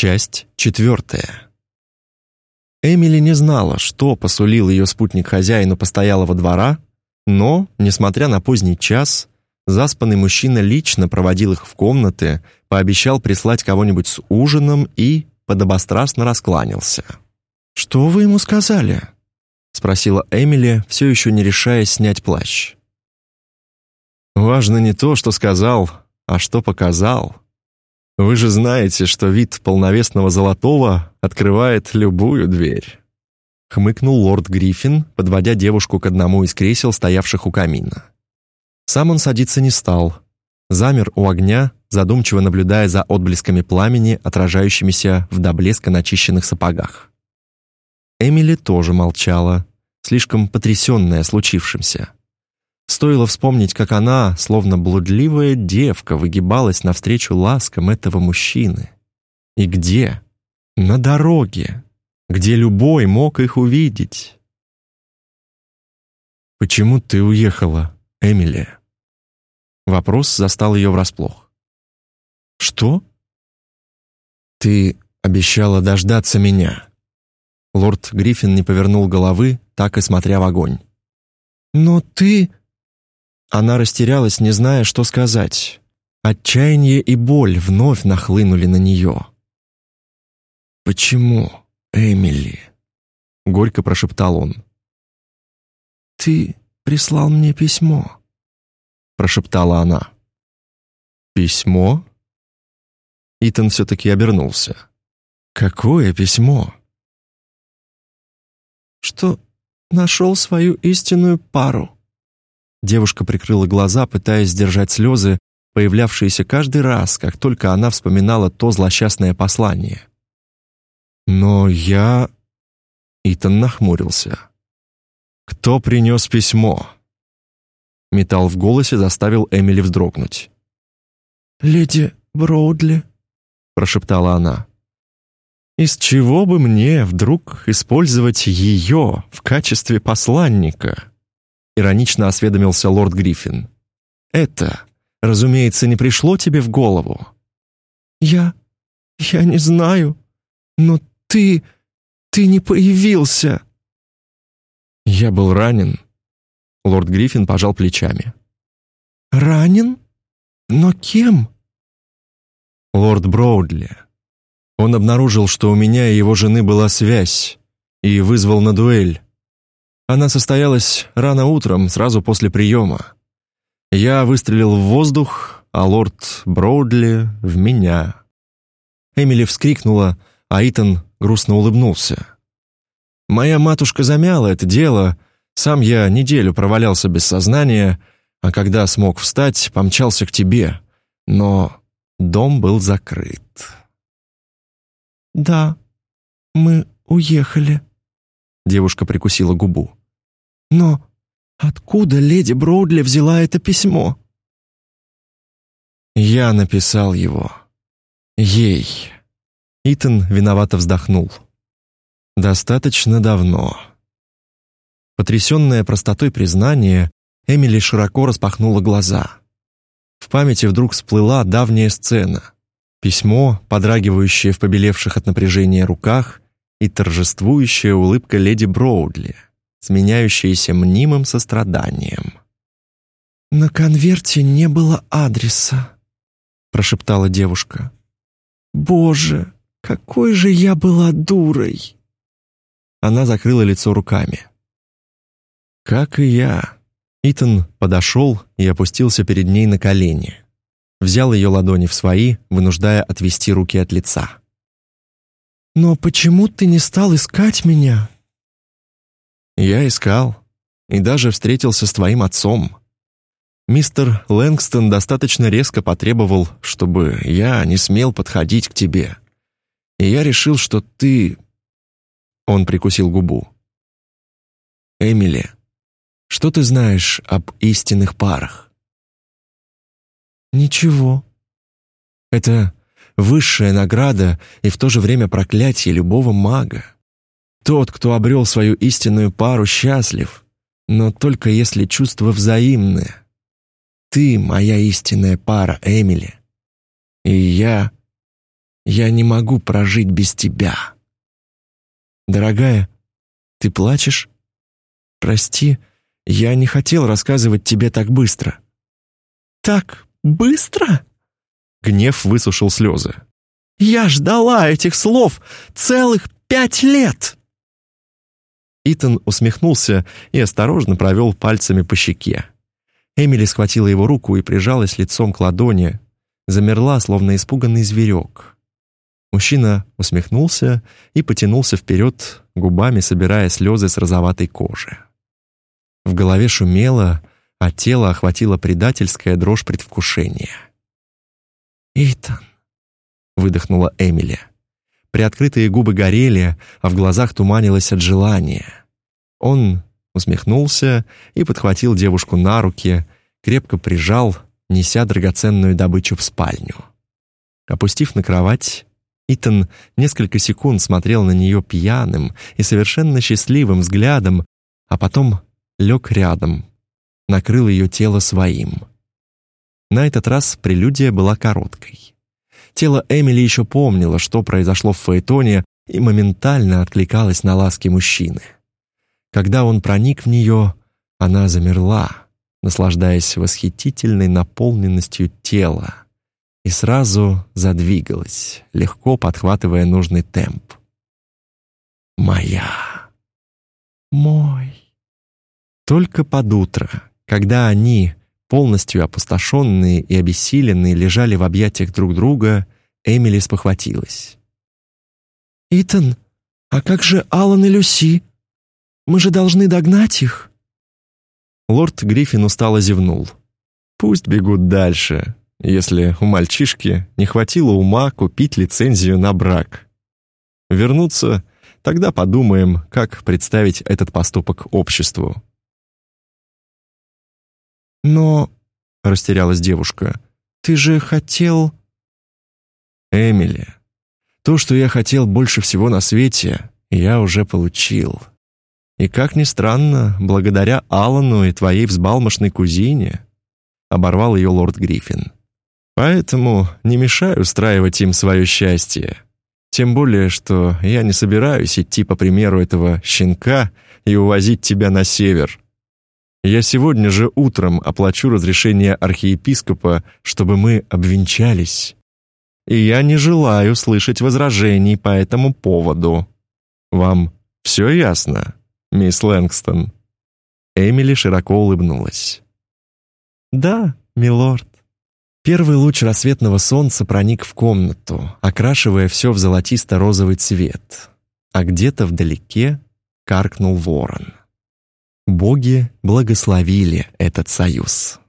Часть четвертая. Эмили не знала, что посулил ее спутник хозяину постоялого двора, но, несмотря на поздний час, заспанный мужчина лично проводил их в комнаты, пообещал прислать кого-нибудь с ужином и подобострастно раскланялся. «Что вы ему сказали?» — спросила Эмили, все еще не решаясь снять плащ. «Важно не то, что сказал, а что показал», вы же знаете, что вид полновесного золотого открывает любую дверь. Хмыкнул лорд Гриффин, подводя девушку к одному из кресел, стоявших у камина. Сам он садиться не стал. Замер у огня, задумчиво наблюдая за отблесками пламени, отражающимися в до блеска начищенных сапогах. Эмили тоже молчала, слишком потрясенная случившимся. Стоило вспомнить, как она, словно блудливая девка, выгибалась навстречу ласкам этого мужчины. И где? На дороге, где любой мог их увидеть. «Почему ты уехала, Эмилия?» Вопрос застал ее врасплох. «Что?» «Ты обещала дождаться меня». Лорд Гриффин не повернул головы, так и смотря в огонь. «Но ты...» Она растерялась, не зная, что сказать. Отчаяние и боль вновь нахлынули на нее. «Почему, Эмили?» — горько прошептал он. «Ты прислал мне письмо», — прошептала она. «Письмо?» Итан все-таки обернулся. «Какое письмо?» «Что нашел свою истинную пару», Девушка прикрыла глаза, пытаясь сдержать слезы, появлявшиеся каждый раз, как только она вспоминала то злосчастное послание. «Но я...» Итан нахмурился. «Кто принес письмо?» Металл в голосе заставил Эмили вздрогнуть. «Леди Броудли», — прошептала она. «Из чего бы мне вдруг использовать ее в качестве посланника?» Иронично осведомился лорд Гриффин. Это, разумеется, не пришло тебе в голову. Я я не знаю, но ты ты не появился. Я был ранен. Лорд Гриффин пожал плечами. Ранен? Но кем? Лорд Броудли. Он обнаружил, что у меня и его жены была связь, и вызвал на дуэль. Она состоялась рано утром, сразу после приема. Я выстрелил в воздух, а лорд Броудли — в меня. Эмили вскрикнула, а Итан грустно улыбнулся. Моя матушка замяла это дело, сам я неделю провалялся без сознания, а когда смог встать, помчался к тебе. Но дом был закрыт. «Да, мы уехали», — девушка прикусила губу. Но откуда леди Броудли взяла это письмо? Я написал его. Ей. Итан виновато вздохнул. Достаточно давно. Потрясенная простотой признания, Эмили широко распахнула глаза. В памяти вдруг всплыла давняя сцена. Письмо, подрагивающее в побелевших от напряжения руках, и торжествующая улыбка леди Броудли — сменяющиеся мнимым состраданием. «На конверте не было адреса», — прошептала девушка. «Боже, какой же я была дурой!» Она закрыла лицо руками. «Как и я». Итан подошел и опустился перед ней на колени. Взял ее ладони в свои, вынуждая отвести руки от лица. «Но почему ты не стал искать меня?» Я искал и даже встретился с твоим отцом. Мистер Лэнгстон достаточно резко потребовал, чтобы я не смел подходить к тебе. И я решил, что ты Он прикусил губу. Эмили, что ты знаешь об истинных парах? Ничего. Это высшая награда и в то же время проклятие любого мага. Тот, кто обрел свою истинную пару, счастлив, но только если чувства взаимны. Ты моя истинная пара, Эмили. И я... я не могу прожить без тебя. Дорогая, ты плачешь? Прости, я не хотел рассказывать тебе так быстро. Так быстро? Гнев высушил слезы. Я ждала этих слов целых пять лет. Итан усмехнулся и осторожно провел пальцами по щеке. Эмили схватила его руку и прижалась лицом к ладони, замерла, словно испуганный зверек. Мужчина усмехнулся и потянулся вперед, губами собирая слезы с розоватой кожи. В голове шумело, а тело охватило предательская дрожь предвкушения. «Итан», — выдохнула Эмили. Приоткрытые губы горели, а в глазах туманилось от желания. Он усмехнулся и подхватил девушку на руки, крепко прижал, неся драгоценную добычу в спальню. Опустив на кровать, Итан несколько секунд смотрел на нее пьяным и совершенно счастливым взглядом, а потом лег рядом, накрыл ее тело своим. На этот раз прелюдия была короткой. Тело Эмили еще помнило, что произошло в Фаэтоне, и моментально откликалось на ласки мужчины. Когда он проник в нее, она замерла, наслаждаясь восхитительной наполненностью тела, и сразу задвигалась, легко подхватывая нужный темп. «Моя! Мой!» Только под утро, когда они, полностью опустошенные и обессиленные, лежали в объятиях друг друга, Эмили спохватилась. «Итан, а как же Алан и Люси? Мы же должны догнать их!» Лорд Гриффин устало зевнул. «Пусть бегут дальше, если у мальчишки не хватило ума купить лицензию на брак. Вернуться, тогда подумаем, как представить этот поступок обществу». «Но...» — растерялась девушка. «Ты же хотел...» «Эмили, то, что я хотел больше всего на свете, я уже получил. И, как ни странно, благодаря Алану и твоей взбалмошной кузине...» Оборвал ее лорд Гриффин. «Поэтому не мешай устраивать им свое счастье. Тем более, что я не собираюсь идти по примеру этого щенка и увозить тебя на север». Я сегодня же утром оплачу разрешение архиепископа, чтобы мы обвенчались. И я не желаю слышать возражений по этому поводу. Вам все ясно, мисс Лэнгстон?» Эмили широко улыбнулась. «Да, милорд». Первый луч рассветного солнца проник в комнату, окрашивая все в золотисто-розовый цвет, а где-то вдалеке каркнул ворон. Боги благословили этот союз.